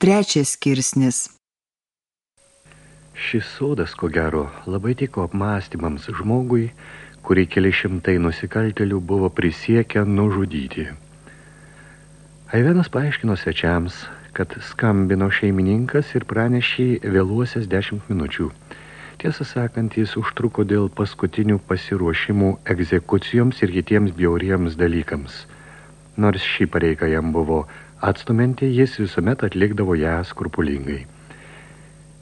Trečias skirsnis. Šis sodas, ko gero, labai tiko apmąstymams žmogui, kurį keli šimtai nusikaltelių buvo prisiekę nužudyti. Aivenas paaiškino svečiams, kad skambino šeimininkas ir pranešė vėluosias dešimt minučių. Tiesą sakant, jis užtruko dėl paskutinių pasiruošimų egzekucijoms ir kitiems bjauriems dalykams. Nors šį pareigą jam buvo atstumentė, jis visuomet atlikdavo ją skrupulingai.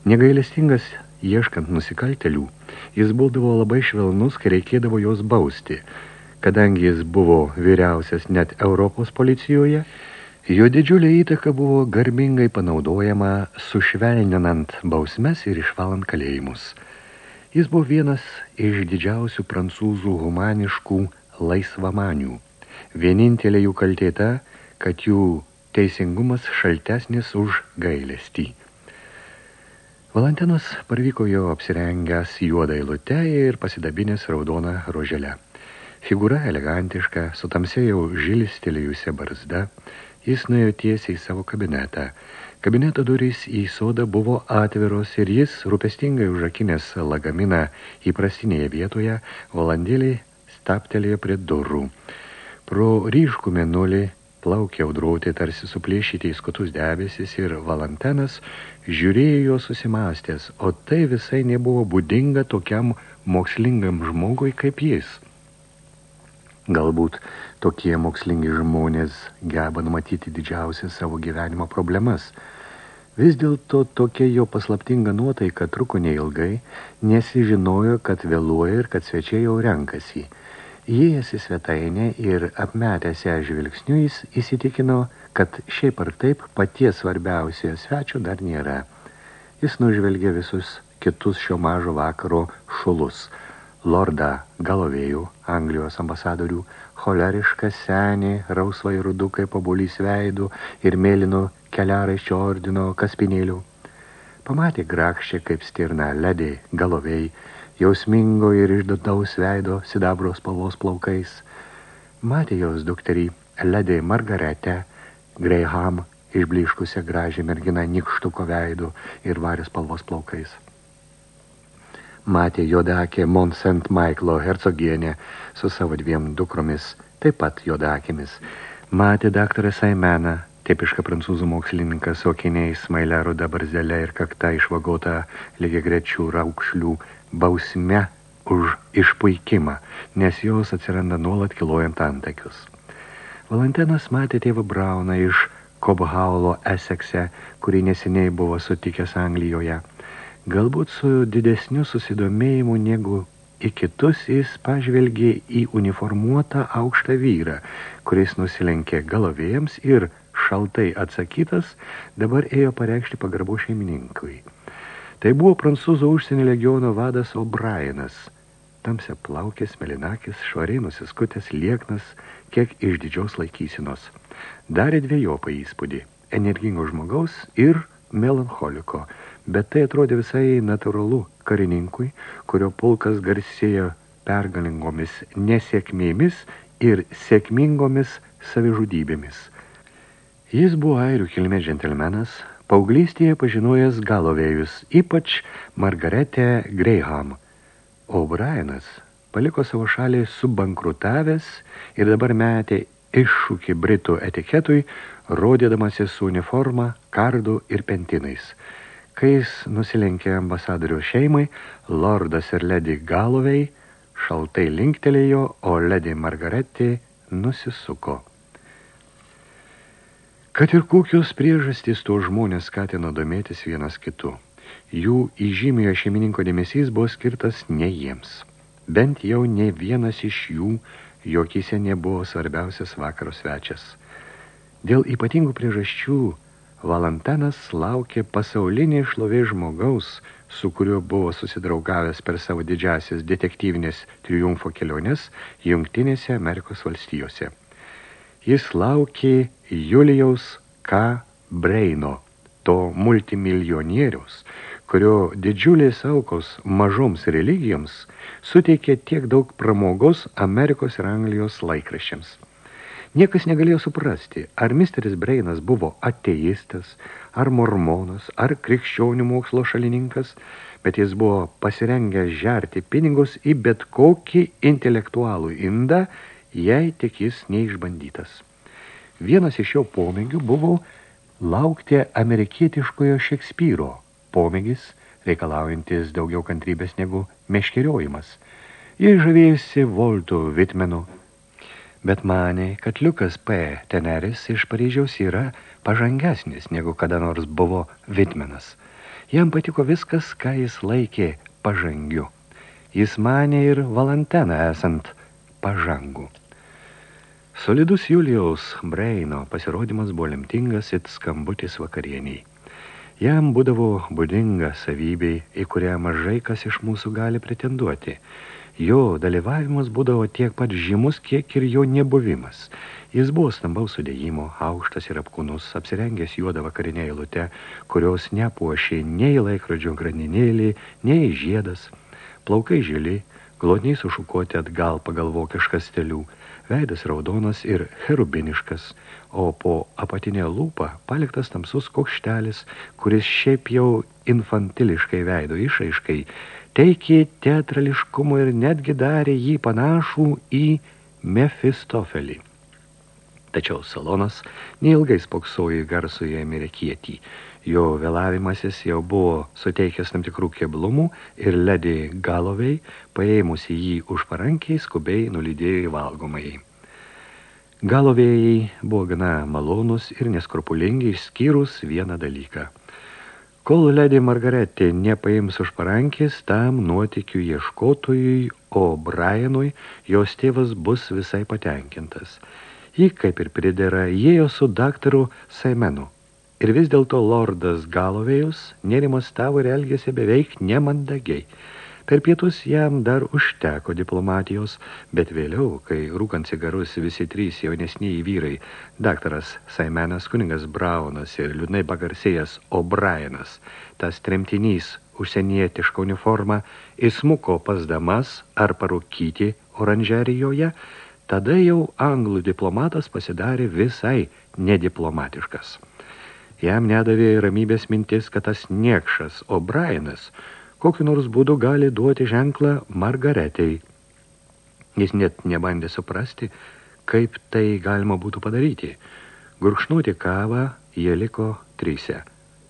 Negailestingas ieškant nusikaltelių, jis būdavo labai švelnus, kai reikėdavo jos bausti. Kadangi jis buvo vyriausias net Europos policijoje, jo didžiulė įtaka buvo garbingai panaudojama sušvelninant bausmes ir išvalant kalėjimus. Jis buvo vienas iš didžiausių prancūzų humaniškų laisvamanių. Vienintelė jų kaltėta, kad jų teisingumas šaltesnis už gailestį. Valentinas parvyko jo apsirengęs juodą eilutę ir pasidabinęs raudoną roželę. Figūra elegantiška, su tamsėjau žilstelėjusią barzda, jis nuėjo tiesiai į savo kabinetą. Kabineto durys į sodą buvo atviros ir jis, rūpestingai užrakinęs lagaminą įprastinėje vietoje, valandėlį staptelėjo prie durų. Pro ryškų menulį plaukė audruoti tarsi suplėšyti į skutus debesis ir Valantenas žiūrėjo jo susimastęs, o tai visai nebuvo būdinga tokiam mokslingam žmogui kaip jis. Galbūt tokie mokslingi žmonės geba numatyti didžiausias savo gyvenimo problemas. Vis dėlto tokia jo paslaptinga nuotaika truko neilgai, nesižinojo, kad vėluoja ir kad svečiai jau renkasi – Įėjęs į svetainę ir apmetęs ją žvilgsniu, jis įsitikino, kad šiaip ar taip paties svarbiausiojo svečio dar nėra. Jis nužvelgė visus kitus šio mažo vakaro šulus. Lordą Galovėjų, Anglijos ambasadorių, cholerišką senį, rausvai rudukai pabulys veidų ir mėlino keliaraiščio ordino kaspinėlių. Pamatė grakščią kaip stirna ledė Galovėjai, jausmingo ir išdataus veido sidabro spalvos plaukais. Matė jos dukterį Ledė Margaretę, Greyham, išbliškusią gražią merginą nikštuko veidu ir varės spalvos plaukais. Matė jodakė Mont St. Michaelo hercogienė su savo dviem dukromis, taip pat jodakėmis. Matė daktarą Saimeną, tipišką prancūzų mokslininką su okiniais, smailę rudą barzelę ir kakta išvagota lygiai grečių raukšlių bausme už išpuikimą, nes jos atsiranda nuolat kilojant antakius. Valentinas matė tėvą Brauną iš Kobhaulo Esekse, kurį neseniai buvo sutikęs Anglijoje. Galbūt su didesniu susidomėjimu negu į kitus jis pažvelgė į uniformuotą aukštą vyrą, kuris nusilenkė galovėjams ir šaltai atsakytas dabar ėjo pareikšti pagarbų šeimininkui. Tai buvo prancūzų užsienio legiono vadas O'Brienas, tamsia plaukės, melinakis, švariai nusiskutęs, lieknas, kiek iš didžios laikysinos. Darė dviejopą įspūdį – energingo žmogaus ir melancholiko, bet tai atrodė visai natūralu karininkui, kurio pulkas garsėjo pergalingomis nesėkmėmis ir sėkmingomis savižudybėmis. Jis buvo airių kilmė džentelmenas, Paauglystėje pažinojęs galovėjus, ypač Margaretę Greyham. O Brianas paliko savo šalį subankrutavęs ir dabar metė iššūkį Britų etiketui, rodėdamasis su uniforma, kardu ir pentinais. Kai jis nusilenkė ambasadorio šeimai, lordas ir ledi Galovei šaltai linktelėjo, o ledi Margaretė nusisuko. Kad ir kokios priežastys to žmonės skatino domėtis vienas kitu, jų įžymėjo šeimininko dėmesys buvo skirtas ne jiems. Bent jau ne vienas iš jų jokyse nebuvo svarbiausias vakaro svečias. Dėl ypatingų priežasčių Valentanas laukė pasaulinį šlovė žmogaus, su kuriuo buvo susidraugavęs per savo didžiasias detektyvinės triumfo keliones Jungtinėse Amerikos valstijose. Jis laukė Julijaus K. Breino, to multimilijonieriaus, kurio didžiulės aukos mažoms religijoms suteikė tiek daug pramogos Amerikos ir Anglijos laikraščiams. Niekas negalėjo suprasti, ar misteris Breinas buvo ateistas, ar mormonas, ar krikščionių mokslo šalininkas, bet jis buvo pasirengęs žerti pinigus į bet kokį intelektualų indą, jei tik jis neišbandytas. Vienas iš jo pomėgių buvo laukti amerikietiškojo Šekspyro, pomėgis reikalaujantis daugiau kantrybės negu meškeriojimas. Jis žavėjusi Voltu Vitmenu, bet manė, kad Liukas P. Teneris iš Paryžiaus yra pažangesnis, negu kada nors buvo Vitmenas. Jam patiko viskas, ką jis laikė pažangiu. Jis manė ir Valenteną esant pažangų. Solidus Julijaus Breino pasirodymas buvo lemtingas it skambutis vakarieniai. Jam būdavo būdinga savybei, į kurią mažai kas iš mūsų gali pretenduoti – Jo dalyvavimas būdavo tiek pat žymus, kiek ir jo nebuvimas. Jis buvo stambaus sudėjimo, aukštas ir apkūnus, apsirengęs juodą vakarinę eilutę, kurios nepuošė nei laikrodžio graninėlį, nei žiedas. Plaukai žili, glodniai sušukuoti atgal pagal vokišką stilių, veidas raudonas ir herubiniškas, o po apatinė lūpa paliktas tamsus kokštelis, kuris šiaip jau infantiliškai veido išaiškai, teikė teatrališkumo ir netgi darė jį panašų į Mefistofelį. Tačiau salonas neilgai spoksojo į garsųjį amerikietį. Jo vėlavimasis jau buvo suteikęs tam tikrų keblumų ir Ledi Galovei, paėmusi jį už parankiai, skubiai nulydėjo į valgomąjį. Galovėjai buvo gana malonus ir neskrupulingi išskyrus vieną dalyką – Kol Ledi Margaretė nepaims už parankės, tam nuotikių ieškotojui, o Brianui jos tėvas bus visai patenkintas. Ji, kaip ir pridera, jėjo su daktaru Saimenu. Ir vis dėlto lordas Galovėjus nerimastavo ir elgėsi beveik nemandagiai – Per pietus jam dar užteko diplomatijos, bet vėliau, kai rūkant cigarus visi trys jaunesniai vyrai, daktaras Saimenas, kuningas Braunas ir liūdnai pagarsėjęs O'Brienas, tas tremtinys užsienietišką uniformą, įsmuko pas damas ar parūkyti oranžerijoje, tada jau anglų diplomatas pasidarė visai nediplomatiškas. Jam nedavė ramybės mintis, kad tas niekšas O'Brienas – kokiu nors būdu gali duoti ženklą Margaretei. Jis net nebandė suprasti, kaip tai galima būtų padaryti. Gurkšnuoti kavą jie liko tryse.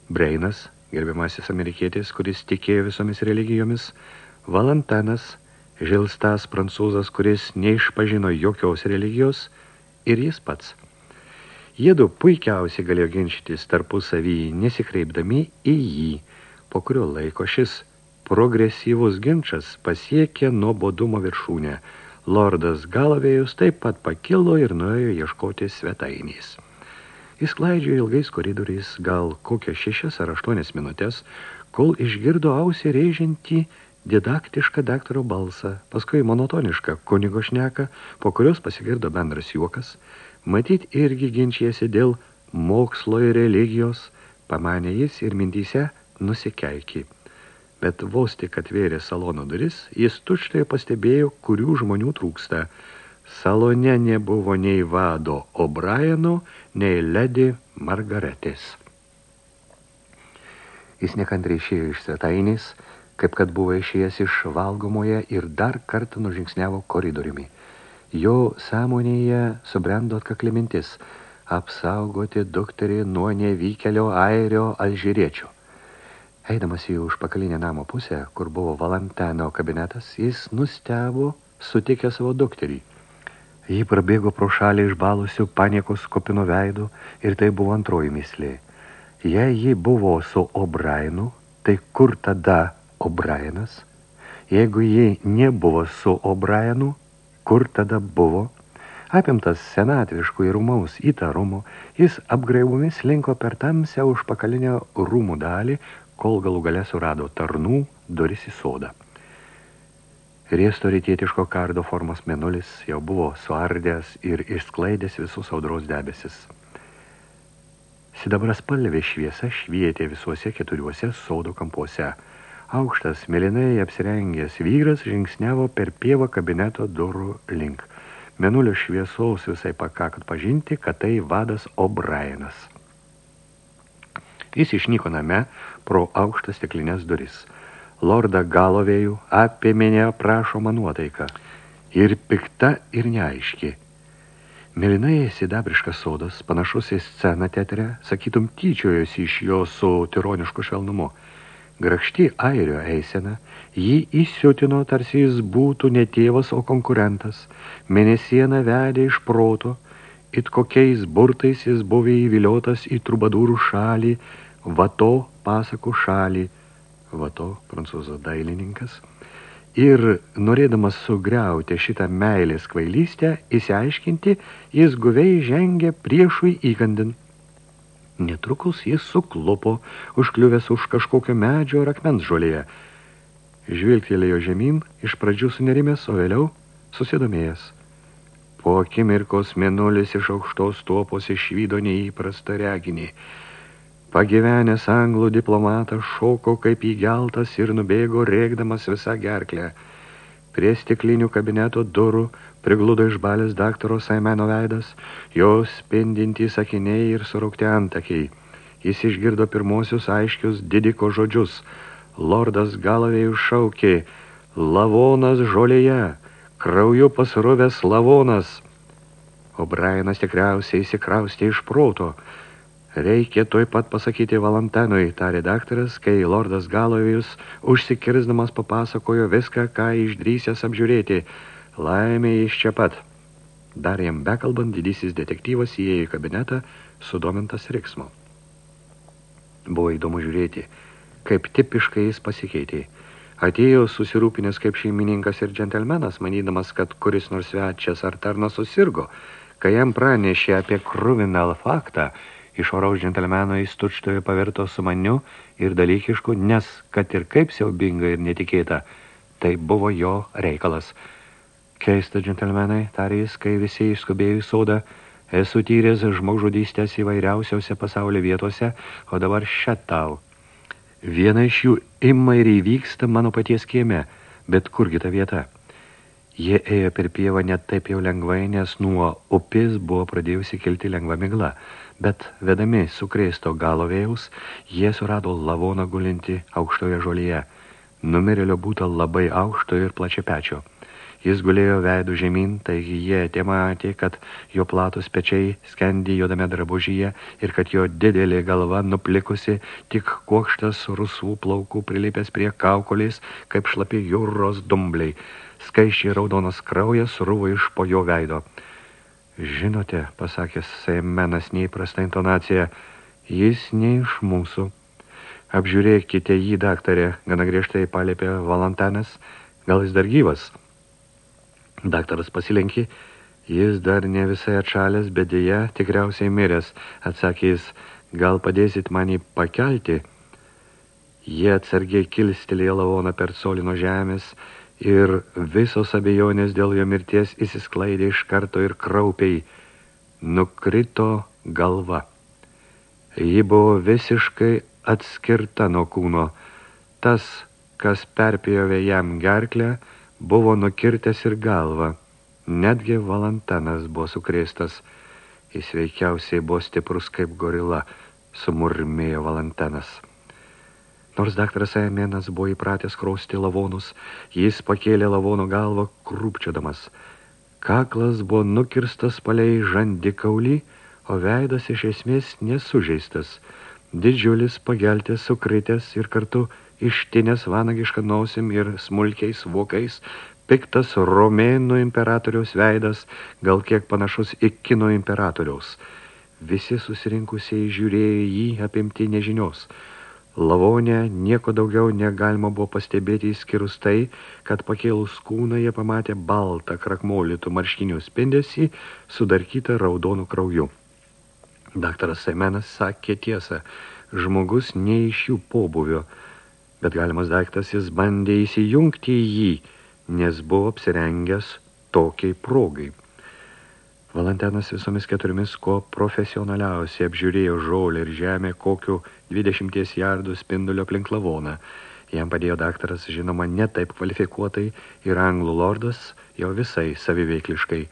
Breinas, gerbiamasis amerikietis, kuris tikėjo visomis religijomis, Valantanas, žilstas prancūzas, kuris neišpažino jokios religijos, ir jis pats. Jiedu puikiausiai galėjo ginčytis tarpusavį, nesikreipdami į jį, po kurio laiko šis progresyvus ginčas pasiekė nuobodumo viršūnę. Lordas Galavėjus taip pat pakilo ir nuėjo ieškoti svetainės. Jis klaidžio ilgais koridoriais gal kokias šešias ar aštuonias minutės, kol išgirdo ausį rėžintį didaktišką daktaro balsą, paskui monotonišką kunigo šneką, po kurios pasigirdo bendras juokas, matyt irgi ginčiasi dėl mokslo ir religijos, pamanė jis ir mintyse nusikeikė bet vos tik atvėrė salono duris, jis tučtai pastebėjo, kurių žmonių trūksta. Salone nebuvo nei vado O'Brieno, nei Ledi Margaretės. Jis nekantriai išėjo iš svetainės, kaip kad buvo išėjęs iš valgomoje ir dar kartą nužingsniavo koridoriumi. Jo sąmonėje subrendo atkaklimintis – apsaugoti dukterį nuo nevykelio airio alžyriečio. Eidamas į užpakalinę namo pusę, kur buvo Valentano kabinetas, jis nustebo sutikę savo dukterį. Jį prabėgo pro šalį išbalusių paniekos kopino veidų ir tai buvo antroji mislė. Jei ji buvo su O'Brienu, tai kur tada O'Brienas? Jeigu ji nebuvo su O'Brienu, kur tada buvo? Apimtas senatviškų ir rumaus įtarumo, jis apgraivomis linko per tamsią užpakalinę rūmų dalį, kol galų gale surado tarnų duris į sodą. Riesto rytietiško kardo formos menulis jau buvo suardęs ir išsklaidęs visus audros debesis. Sidabras palvė šviesa švietė visuose keturiuose sodo kampuose. Aukštas, mėlynai apsirengęs vyras žingsniavo per pievą kabineto durų link. Menulio šviesaus visai pakakot pažinti, kad tai vadas O'Brienas. Jis išnyko name pro aukštas stiklinės duris. Lorda Galovėjų apėmė prašomą nuotaiką. Ir pikta, ir neaiški. Mėlynai sidabriškas sodas, panašus į sceną teatre, sakytum, tyčiojosi iš jo su tironišku švelnumu. Grakšti airio eisena, jį įsiutino, tarsi jis būtų ne tėvas, o konkurentas. Mėnesiena vedė iš proto, it kokiais burtais jis buvo įviliotas į trubadūrų šalį, vato pasakų šalį, vato prancūzų dailininkas, ir norėdamas sugriauti šitą meilės kvailystę, įsiaiškinti, jis guviai žengė priešui įkandin. Netrukus jis suklupo, užkliuvęs už kažkokio medžio ar akmens žolėje. Žvilgtelėjo žemyn, iš pradžių sunerimęs, o vėliau susidomėjęs. Po akimirkos mėnulis iš aukštos tuopos išvydo neįprastą reginį. Pagyvenęs anglų diplomatas šoko kaip įgeltas ir nubėgo rėkdamas visą gerklę. Prie stiklinių kabineto durų prigludo išbalęs daktaro Saimeno veidas, jos spindintys akiniai ir suraukti antakiai. Jis išgirdo pirmosius aiškius didiko žodžius. Lordas Galavėjų šaukė, lavonas žolėje, krauju pasruvęs lavonas. O Brianas tikriausiai įsikraustė iš proto. Reikia toj pat pasakyti Valentinui, tarė daktaras, kai Lordas Galovėjus užsikirzdamas papasakojo viską, ką išdrysęs apžiūrėti – Laimė iš čia pat. Dar jam bekalbant, didysis detektyvas įėjo į kabinetą, sudomintas riksmo. Buvo įdomu žiūrėti, kaip tipiškai jis pasikeitė. Atėjo susirūpinęs kaip šeimininkas ir džentelmenas, manydamas, kad kuris nors svečias ar tarnas susirgo. Kai jam pranešė apie kruviną faktą, iš oraus džentelmeno jis tučtojo pavirto su maniu ir dalykišku, nes, kad ir kaip siaubinga ir netikėta, tai buvo jo reikalas – Keista, džentelmenai, tarė jis, kai visi išskubėjo į sodą. Esu tyręs žmogžudystės įvairiausiose pasaulio vietose, o dabar šia tau. Viena iš jų ima ir įvyksta mano paties kieme, bet kurgi ta vieta? Jie ėjo per pievą net taip jau lengvai, nes nuo upės buvo pradėjusi kilti lengva migla, bet vedami sukrėsto galo vėjaus, jie surado lavoną gulinti aukštoje žolyje. Numerėlio būta labai aukšto ir plačiapečio. Jis gulėjo veidų žemyn, taigi jie tie matė, kad jo platus pečiai skendi juodame drabužyje ir kad jo didelė galva nuplikusi, tik kuokštas rusvų plaukų prilipęs prie kaukolės, kaip šlapi jūros dumbliai. Skaiščiai raudonas kraujas rūvo iš po jo veido. Žinote, pasakė Seimenas neįprasta intonacija, jis ne iš mūsų. Apžiūrėkite jį, daktarė, gana griežtai palėpė Valantanas, gal jis dar gyvas? Daktaras pasilenkė, jis dar ne visai atšalęs, bet dėja tikriausiai miręs, atsakė jis, gal padėsit manį pakelti? Jie atsargiai kilstelėjo lavoną per solino žemės ir visos abejonės dėl jo mirties įsisklaidė iš karto ir kraupiai. Nukrito galva. Ji buvo visiškai atskirta nuo kūno. Tas, kas perpjovė jam gerklę, buvo nukirtęs ir galvą. Netgi Valantanas buvo sukrėstas. Jis veikiausiai buvo stiprus kaip gorila, sumurmėjo Valantanas. Nors daktaras Aimėnas buvo įpratęs krausti lavonus, jis pakėlė lavono galvą krūpčiodamas. Kaklas buvo nukirstas palei žandikaulį, o veidas iš esmės nesužeistas. Didžiulis pageltės sukritęs ir kartu ištinės vanagišką nosim ir smulkiais vokais, piktas romėnų imperatoriaus veidas, gal kiek panašus į kino imperatoriaus. Visi susirinkusiai žiūrėjo jį apimti nežinios. Lavonė nieko daugiau negalima buvo pastebėti įskirus tai, kad pakėlus kūną jie pamatė baltą krakmolytų marškinių spindesį, sudarkytą raudonų krauju. Daktaras Semenas sakė tiesą, žmogus ne iš jų pobuvio, bet galimas daiktas jis bandė įsijungti į jį, nes buvo apsirengęs tokiai progai. Valentinas visomis keturiomis, ko profesionaliausiai apžiūrėjo žolę ir žemę kokiu 20 jardų spindulio aplink lavoną. Jam padėjo daktaras, žinoma, ne taip kvalifikuotai ir anglų lordas jau visai saviveikliškai.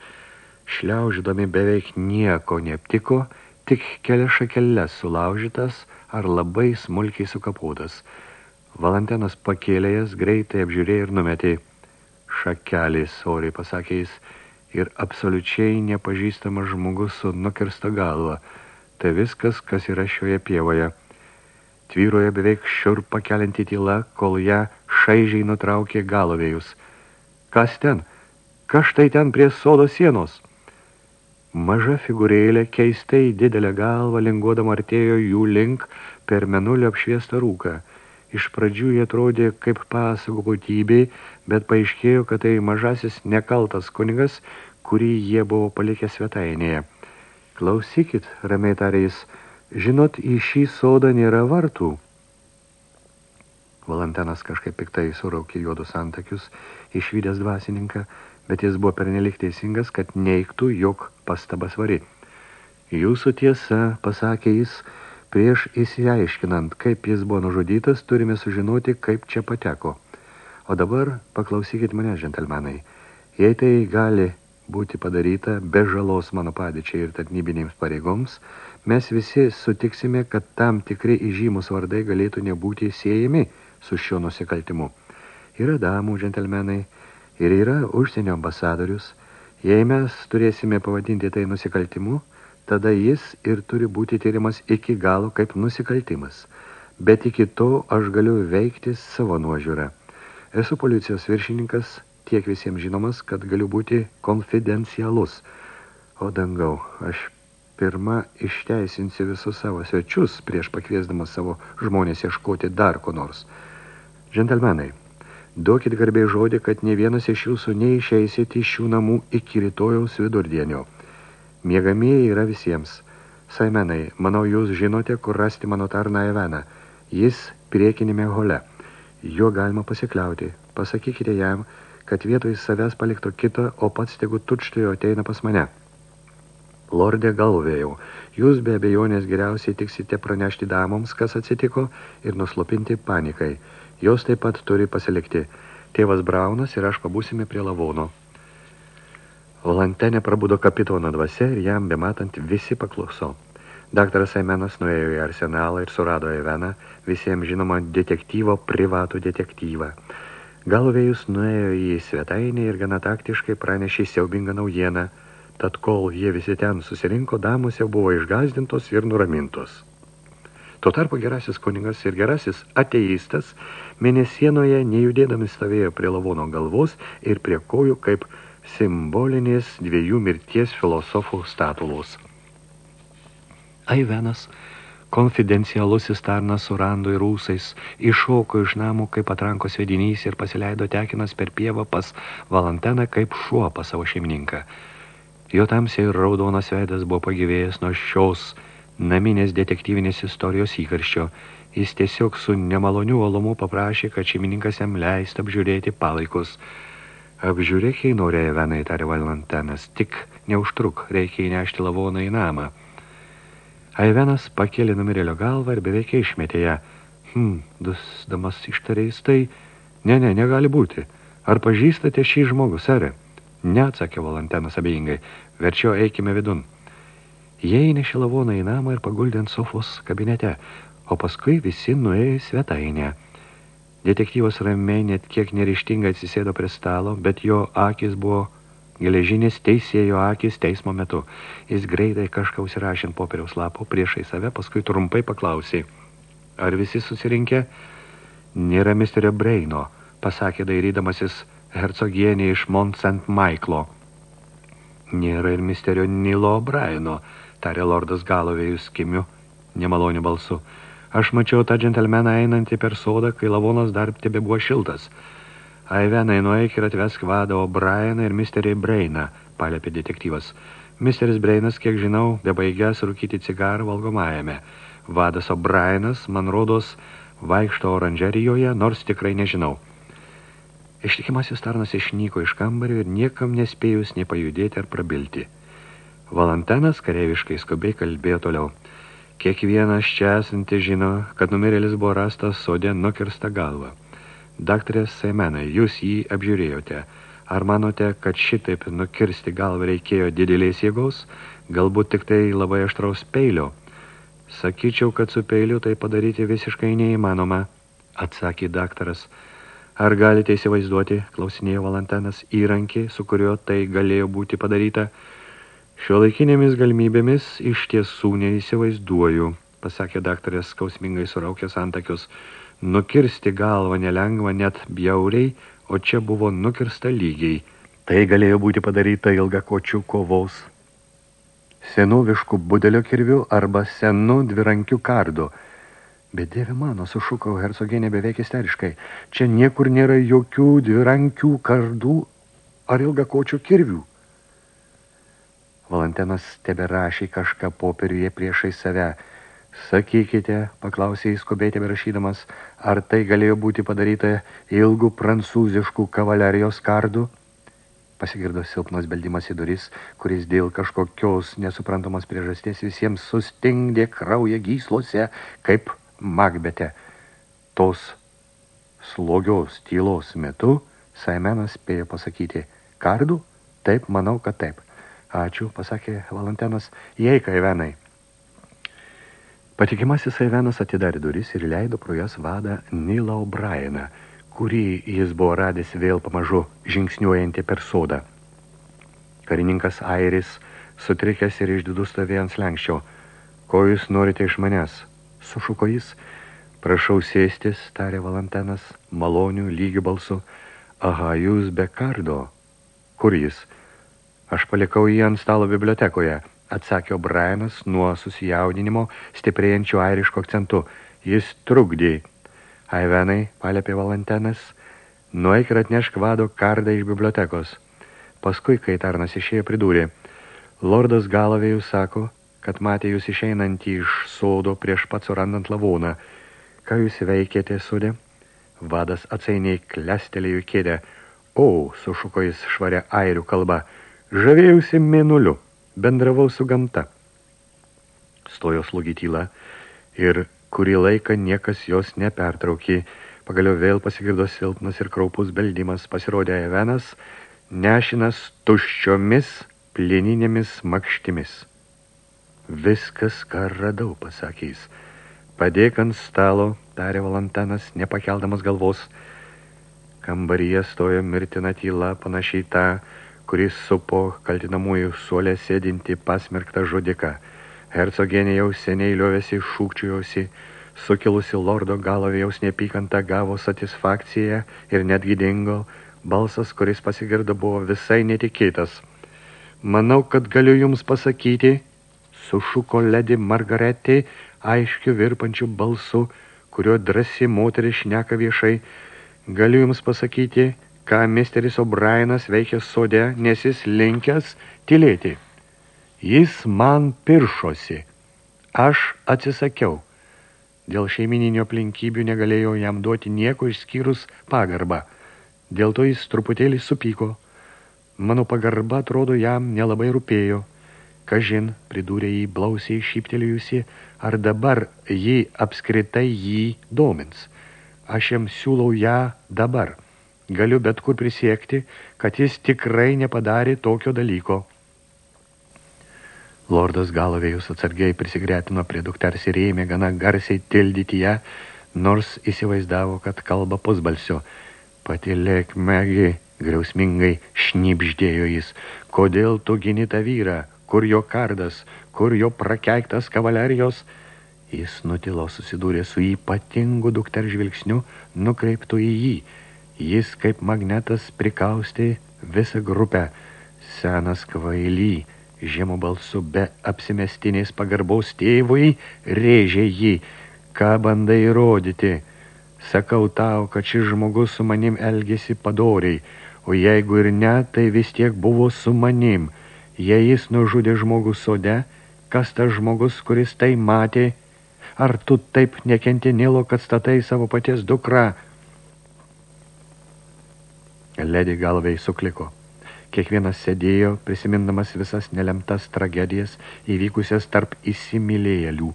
šliaužydami beveik nieko neaptiko, tik kelias šakelės sulaužytas ar labai smulkiai sukapuotas. Valentinas pakėlė jas, greitai apžiūrėjo ir numetė. Šakelės, oriai pasakė jis, ir absoliučiai nepažįstamas žmogus su nukirsta galva. Tai viskas, kas yra šioje pievoje. Tvyroje beveik šiurpa kelianti tyla, kol ją šaižiai nutraukė galovėjus. Kas ten? Kas štai ten prie sodo sienos? Maža figūrėlė keistai didelę galvą linguodama artėjo jų link per menulio apšviestą rūką. Iš pradžių jie atrodė kaip pasakų būtybė, bet paaiškėjo, kad tai mažasis nekaltas kunigas, kurį jie buvo palikę svetainėje. Klausykit, ramiai tarės, žinot, į šį sodą nėra vartų. Valantenas kažkaip piktai suraukė juodus antakius, išvydęs dvasininką, bet jis buvo pernelik teisingas, kad neiktų, jog pastabas vari. Jūsų tiesa, pasakė jis, prieš įsiaiškinant, kaip jis buvo nužudytas, turime sužinoti, kaip čia pateko. O dabar paklausykit mane, džentelmenai. Jei tai gali būti padaryta be žalos mano padėčiai ir tarnybinėms pareigoms, mes visi sutiksime, kad tam tikri įžymus vardai galėtų nebūti siejami su šiuo nusikaltimu. Yra damų, džentelmenai, ir yra užsienio ambasadorius. Jei mes turėsime pavadinti tai nusikaltimu, tada jis ir turi būti tyrimas iki galo kaip nusikaltimas. Bet iki to aš galiu veikti savo nuožiūrą. Esu policijos viršininkas, tiek visiems žinomas, kad galiu būti konfidencialus. O dangau, aš pirma išteisinsiu visus savo svečius prieš pakviesdamas savo žmonės ieškoti dar ko nors. Džentelmenai, Duokit garbė žodį, kad ne vienas iš jūsų neišeisit iš šių namų iki rytojaus vidurdienio. Miegamieji yra visiems. Saimenai, manau, jūs žinote, kur rasti mano tarną Eveną. Jis priekinime hole. Jo galima pasikliauti. Pasakykite jam, kad vietoj savęs palikto kitą, o pats tegu tučtojo ateina pas mane. Lordė galvėjau, jūs be abejonės geriausiai tiksite pranešti damoms, kas atsitiko, ir nuslopinti panikai – Jos taip pat turi pasilikti. Tėvas Braunas ir aš pabūsime prie lavono. Valantenė prabudo kapitono dvasia ir jam bematant visi pakluso. Daktaras Aimenas nuėjo į arsenalą ir surado Eveną, visiems žinoma detektyvo privatų detektyvą. Galvėjus nuėjo į svetainę ir gana taktiškai pranešė siaubingą naujieną, tad kol jie visi ten susirinko, damos jau buvo išgazdintos ir nuramintos. Tuo tarpu gerasis kunigas ir gerasis ateistas mėnesienoje nejudėdami stovėjo prie lavono galvos ir prie kojų kaip simbolinės dviejų mirties filosofų statulos. Aivenas, konfidencialusis tarnas su rando ir rūsais, iššoko iš namų kaip atrankos vedinys ir pasileido tekinas per pievą pas Valanteną kaip šuo pas savo šeimininką. Jo tamsiai ir raudonas veidas buvo pagyvėjęs nuo šios naminės detektyvinės istorijos įkarščio. Jis tiesiog su nemaloniu olumu paprašė, kad šeimininkas jam leist apžiūrėti palaikus. Apžiūrėk, jei norėjo venai, tarė Valantenas, tik neužtruk, reikia įnešti lavoną į namą. Aivenas pakėlė numirėlio galvą ir beveik išmetė ją. Hm, dusdamas ištarėjus tai, ne, ne, negali būti. Ar pažįstate šį žmogų, serė? Neatsakė Valantenas abejingai, verčiau eikime vidun. Jie įnešė lavoną į namą ir paguldė ant sofos kabinete, o paskui visi nuėjo į svetainę. Detektyvas ramiai net kiek nerištingai atsisėdo prie stalo, bet jo akis buvo geležinis teisėjo akis teismo metu. Jis greitai kažką užsirašė ant popieriaus lapo priešai save, paskui trumpai paklausė. Ar visi susirinkę? Nėra misterio Breino, pasakė dairydamasis hercogienė iš Mont St. Michaelo. Nėra ir misterio Nilo O'Brieno, tarė lordas Galovėjus skimiu, nemaloniu balsu. Aš mačiau tą džentelmeną einantį per sodą, kai lavonas dar tebe buvo šiltas. Aivenai, nueik ir atvesk vadą O'Brieną ir misterį Breiną, palėpė detektyvas. Misteris Breinas, kiek žinau, bebaigęs rūkyti cigarą valgomajame. Vadas O'Brienas, man rodos, vaikšto oranžerijoje, nors tikrai nežinau. Ištikimasis tarnas išnyko iš kambario ir niekam nespėjus nepajudėti ar prabilti. Valantenas kareiviškai skubiai kalbėjo toliau. Kiekvienas čia esantis žino, kad numirėlis buvo rastas sodė nukirsta galva. Daktarės Saimenai, jūs jį apžiūrėjote. Ar manote, kad šitaip nukirsti galvą reikėjo didelės jėgos, galbūt tik tai labai aštraus peilio? Sakyčiau, kad su peiliu tai padaryti visiškai neįmanoma, atsakė daktaras. Ar galite įsivaizduoti, klausinėjo Valentinas, įrankį, su kuriuo tai galėjo būti padaryta? Šio laikinėmis galimybėmis iš tiesų neįsivaizduoju, pasakė daktaras skausmingai suraukęs antakius. Nukirsti galvą nelengva net bjauriai, o čia buvo nukirsta lygiai. Tai galėjo būti padaryta ilgakočių kovos senoviškų budelio kirvių arba senų dvirankių kardu. Bet dieve mano, sušukau hercogenė beveik isteriškai, čia niekur nėra jokių dvirankių kardų ar ilgakočių kirvių. Valentinas teberašė kažką popieriuje priešai save. Sakykite, paklausė jis skubėti berašydamas, ar tai galėjo būti padaryta ilgų prancūziškų kavalerijos kardų? Pasigirdo silpnas beldimas į duris, kuris dėl kažkokios nesuprantamos priežasties visiems sustingdė kraują gyslose, kaip magbete. Tos slogios tylos metu Saimenas spėjo pasakyti, kardų? Taip, manau, kad taip. Ačiū, pasakė Valentinas, įeika Ivenai. Patikimasis Aivenas atidarė duris ir leido pro jas vadą Nilą O'Brieną – kurį jis buvo radęs vėl pamažu žingsniuojantį per sodą. Karininkas Airis, sutrikęs ir išdidus stovė ant slenkščio. Ko jūs norite iš manęs? Sušuko jis. Prašau sėstis, tarė Valentinas, malonių, lygių balsu. Aha, jūs be kardo. Kur jis? Aš palikau jį ant stalo bibliotekoje, atsakė Brianas nuo susijaudinimo, stiprėjančių airiško akcentu. Jis trukdė Aivenai, palėpė Valentinas, nueik ir atnešk vado kardą iš bibliotekos. Paskui, kai tarnas išėjo, pridūrė, Lordas Galavėjus sako, kad matė jūs išeinantį iš sodo prieš pat surandant lavūną. Ką jūs veikėte, sudė? Vadas atsainiai klestelėjo kėdę. O, sušuko jis švaria airių kalba, žavėjausi mėnuliu, bendravau su gamta. Stojo slugytyla ir Kurį laiką niekas jos nepertraukė. Pagaliau vėl pasigirdo silpnas ir kraupus beldimas. Pasirodė Evenas, nešinas tuščiomis plieninėmis makštimis. Viskas, ką radau, pasakė jis. Padėk ant stalo, tarė Valantanas, nepakeldamas galvos. Kambaryje stojo mirtina tyla, panašiai tą, kuris supo kaltinamųjų suolę sėdinti pasmerktą žudiką – Hercogenė jau seniai liovėsi šūkčiojosi, sukilusi lordo galovėjaus nepykantą gavo satisfakciją ir netgi dingo, balsas, kuris pasigirdo, buvo visai netikėtas. Manau, kad galiu jums pasakyti, sušuko ledi Margaretė, aiškiu virpančiu balsu, kurio drasi moteris šneka viešai, galiu jums pasakyti, ką misteris O'Brienas veikia sode, nes jis linkęs tylėti. Jis man piršosi. Aš atsisakiau. Dėl šeimininio aplinkybių negalėjau jam duoti nieko išskyrus pagarbą. Dėl to jis truputėlį supyko. Mano pagarba, atrodo, jam nelabai rūpėjo. Kažin, pridūrė jį blausiai šyptelėjusi, ar dabar jį apskritai jį domins. Aš jam siūlau ją dabar. Galiu bet kur prisiekti, kad jis tikrai nepadarė tokio dalyko. Lordas Galovėjus atsargiai prisigretino prie dukters ir ėmė gana garsiai tildyti ją, nors įsivaizdavo, kad kalba pusbalsio. Patilėk, Megi, griausmingai šnipždėjo jis. Kodėl tu gini tą vyrą? Kur jo kardas? Kur jo prakeiktas kavalerijos? Jis nutilo susidūrė su ypatingu dukter žvilgsniu, nukreiptų į jį. Jis kaip magnetas prikaustė visą grupę. Senas kvaily Žemų balsu be apsimestinės pagarbos tėvui rėžė jį. Ką bandai įrodyti? Sakau tau, kad šis žmogus su manim elgėsi padoriai, o jeigu ir ne, tai vis tiek buvo su manim. Jei jis nužudė žmogų sode, kas tas žmogus, kuris tai matė? Ar tu taip nekenti Nilo, kad statai savo paties dukrą? Ledi galvai sukliko. Kiekvienas sėdėjo, prisimindamas visas nelemtas tragedijas įvykusias tarp įsimylėjėlių.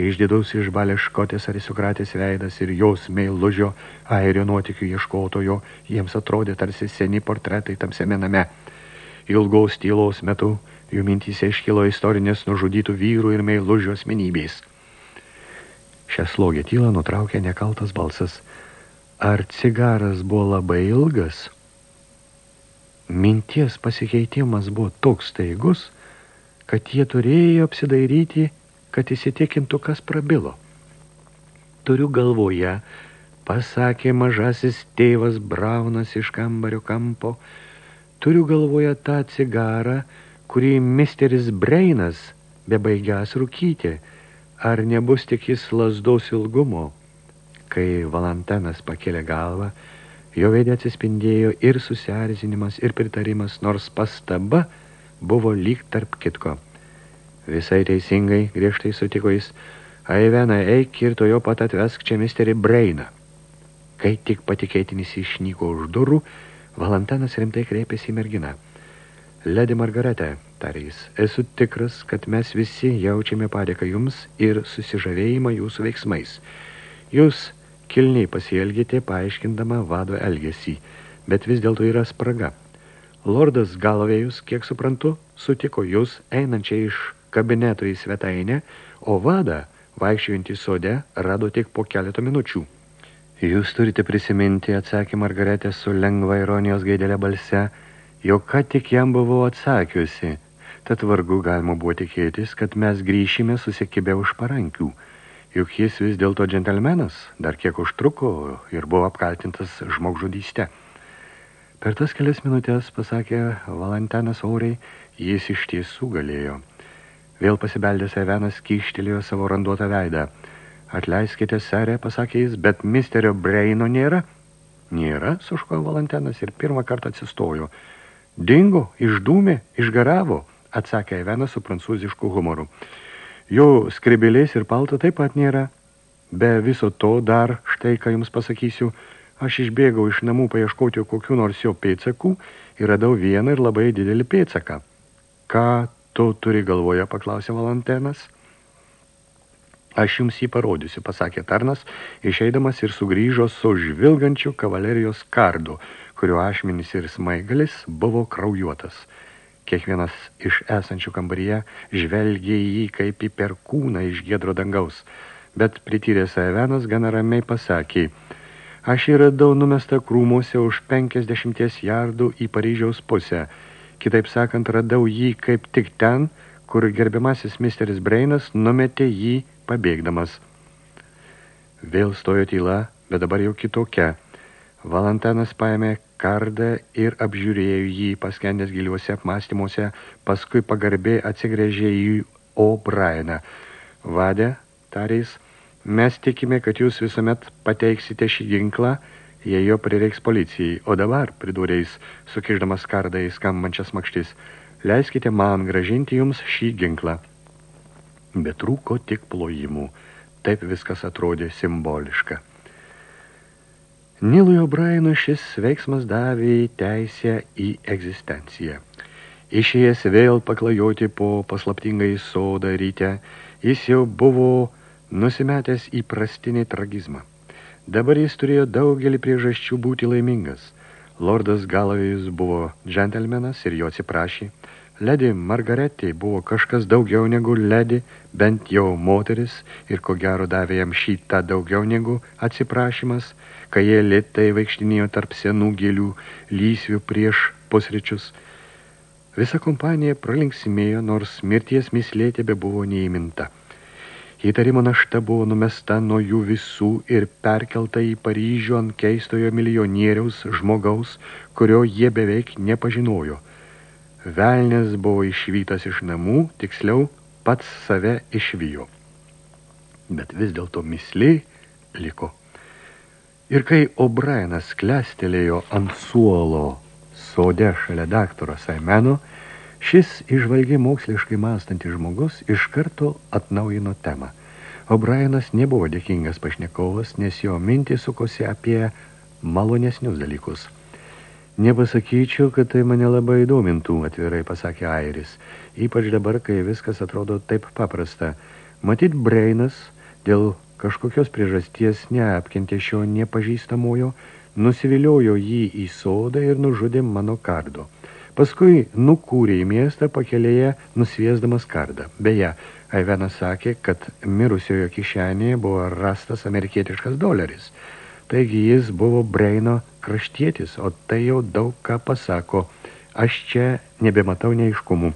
išdidus išbalės škotės aristokratės veidas ir jos meilužio airio nuotikių ieškotojo, jiems atrodė tarsi seni portretai tamsiame name. Ilgaus tylos metu jų mintyse iškilo istorinės nužudytų vyrų ir meilužio asmenybės. Šią slogę tylą nutraukė nekaltas balsas. Ar cigaras buvo labai ilgas? Minties pasikeitimas buvo toks staigus, kad jie turėjo apsidairyti kad įsitikintų, kas prabilo. Turiu galvoje, pasakė mažasis tėvas Braunas iš kambario kampo, turiu galvoje tą cigarą, kurį misteris Breinas bebaigias rūkyti, ar nebus tik jis lasdos ilgumo. Kai Valantenas pakėlė galvą, jo veidė atsispindėjo ir susierzinimas, ir pritarimas, nors pastaba buvo lyg tarp kitko. Visai teisingai, griežtai sutiko jis. Aivena, eik ir to jo pat atvesk čia misterį Breiną. Kai tik patikėtinis išnyko už durų, Valantanas rimtai kreipėsi į merginą. Ledi Margarete, tarė jis, esu tikras, kad mes visi jaučiame padėką jums ir susižavėjimą jūsų veiksmais. Jūs kilniai pasielgėte, paaiškindama vado elgesį, bet vis dėlto yra spraga. Lordas Galovėjus, kiek suprantu, sutiko jūs einančiai iš kabineto į svetainę, o vadą, vaikščiojantį sode, rado tik po keleto minučių. Jūs turite prisiminti, atsakė Margaretė su lengva ironijos gaidelė balse, jog ką tik jam buvau atsakiusi, tad vargu galima buvo tikėtis, kad mes grįšime susikibę už parankių. Juk jis vis dėlto džentelmenas, dar kiek užtruko ir buvo apkaltintas žmogžudyste. Per tas kelias minutės, pasakė Valentinas auriai, jis iš tiesų galėjo. Vėl pasibeldęs Evenas kyštelėjo savo randuotą veidą. Atleiskite, serė, pasakė jis, bet misterio Breino nėra. Nėra, suškojo Valantenas ir pirmą kartą atsistojo. Dingo, išdūmė, išgaravo, atsakė Evenas su prancūzišku humoru. Jo skribilės ir palto taip pat nėra. Be viso to dar, štai ką jums pasakysiu, aš išbėgau iš namų paieškoti kokių nors jo pėdsakų ir radau vieną ir labai didelį pėdsaką. Ką Tu turi galvoje, paklausė Valantenas. Aš jums jį parodysiu, pasakė tarnas, išeidamas ir sugrįžo su žvilgančiu kavalerijos kardu, kurio ašmenis ir smaigalis buvo kraujuotas. Kiekvienas iš esančių kambaryje žvelgė į jį kaip į perkūną iš giedro dangaus, bet prityręs Evenas gana ramiai pasakė, aš jį radau numestą krūmuose už 50 jardų į Paryžiaus pusę – Kitaip sakant, radau jį kaip tik ten, kur gerbiamasis misteris Breinas numetė jį pabėgdamas. Vėl stojo tyla, bet dabar jau kitokia. Valantanas paėmė kardą ir apžiūrėjo jį paskendęs giliuose apmastymuose, paskui pagarbiai atsigrėžė į O'Brieną. Vadė, tarės, mes tikime, kad jūs visuomet pateiksite šį ginklą, jei jo prireiks policijai, o dabar, pridūrėjais, sukiždamas kardą į skambančias makštis, leiskite man gražinti jums šį ginklą. Bet rūko tik plojimų, taip viskas atrodė simboliška. Nilui O'Brienui šis veiksmas davė teisę į egzistenciją. Išėjęs vėl paklajoti po paslaptingai sodą rytę, jis jau buvo nusimetęs į prastinį tragizmą. Dabar jis turėjo daugelį priežasčių būti laimingas. Lordas Galavėjus buvo džentelmenas ir jo atsiprašė. Ledi Margaretė buvo kažkas daugiau negu Ledi, bent jau moteris, ir ko gero davė jam šitą daugiau negu atsiprašymas, kai jie lėtai vaikštinėjo tarp senų gėlių lysvių prieš pusryčius. Visa kompanija pralinksmėjo, nors mirties mislė tebe buvo neįminta. Įtarimo našta buvo numesta nuo jų visų ir perkelta į Paryžių ant keistojo milijonieriaus žmogaus, kurio jie beveik nepažinojo. Velnės buvo išvytas iš namų, tiksliau pats save išvijo. Bet vis dėlto mislė liko. Ir kai O'Brienas klestelėjo ant suolo sode šalia daktaro Saimeno, Šis išvalgiai moksliškai mąstantis žmogus iš karto atnaujino temą. O'Brienas nebuvo dėkingas pašnekovas, nes jo mintys sukosi apie malonesnius dalykus. Nepasakyčiau, kad tai mane labai įdomintų, atvirai pasakė Airis. Ypač dabar, kai viskas atrodo taip paprasta. Matyt, Breinas dėl kažkokios priežasties neapkentė šio nepažįstamojo, nusiviliojo jį į sodą ir nužudė mano kardo. Paskui nukūrė į miestą pakelėje nusviesdamas kardą. Beje, Aivenas sakė, kad mirusiojo kišenėje buvo rastas amerikietiškas doleris. Taigi jis buvo Breino kraštietis, o tai jau daug ką pasako. Aš čia nebematau neiškumų.